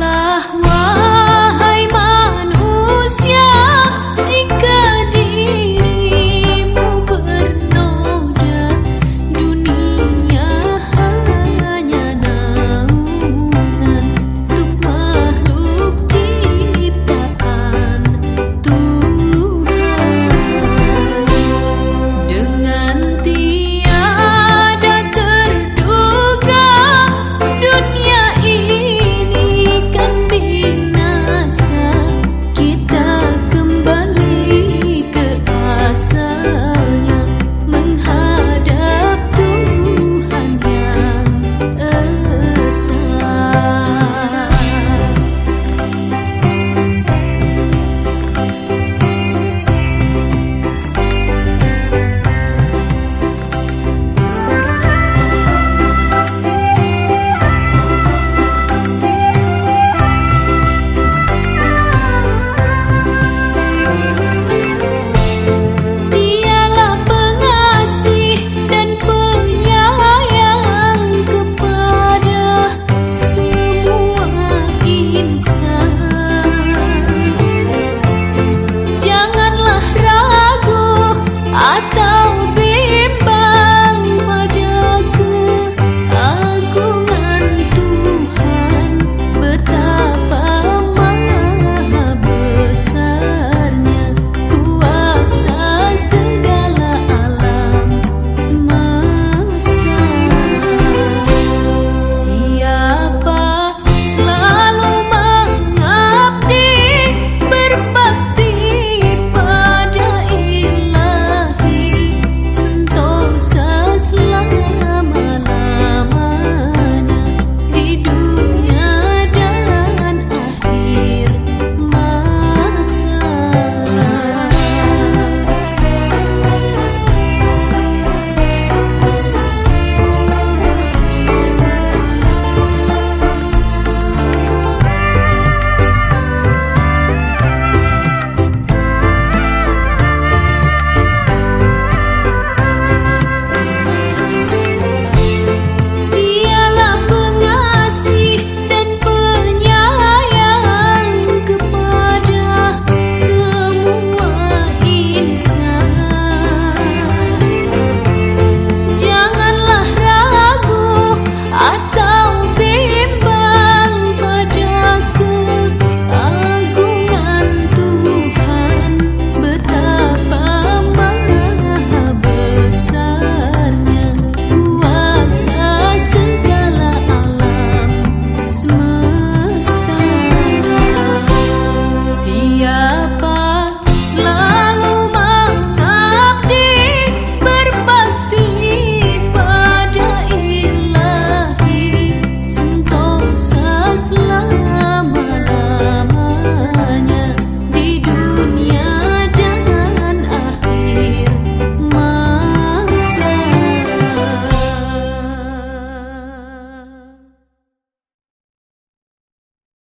maaflah wahai